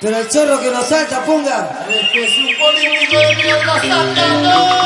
Pero el chorro que nos salta, ponga. Es que es un político de mierda saltando.